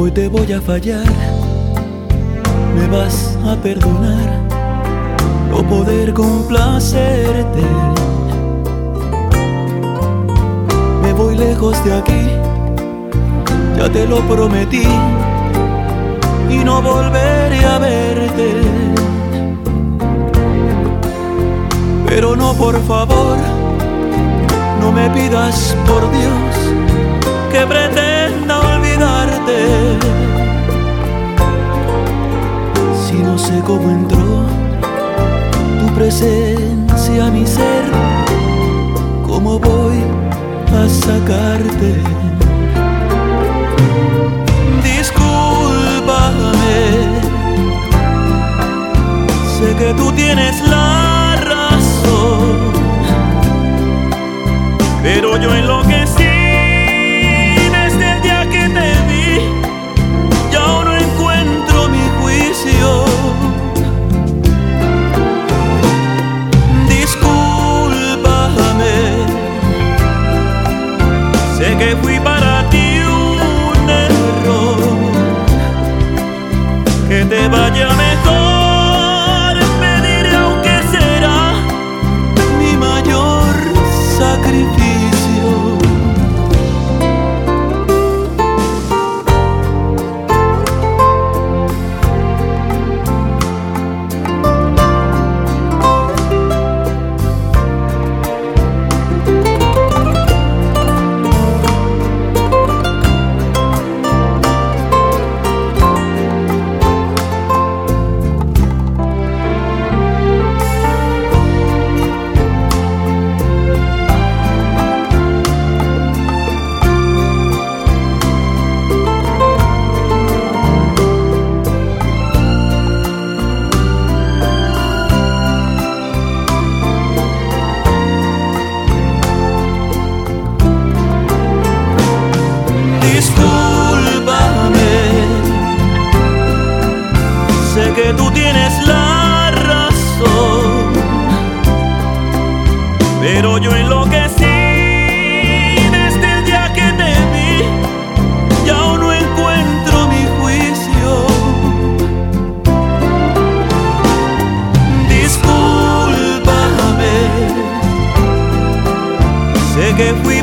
Hoy te voy a fallar, me vas a perdonar, no poder complacerte. Me voy lejos de aquí, ya te lo prometí, y no volveré a verte. Pero no, por favor, no me pidas por Dios que pretenda olvidarte. sé cómo entró tu presencia mi ser, cómo voy a sacarte. Discúlpame, sé que tú tienes la razón, pero yo en lo que que te vaya mejor. la razón, pero yo enloquecí desde el día que te vi y aún no encuentro mi juicio. Discúlpame, sé que fui.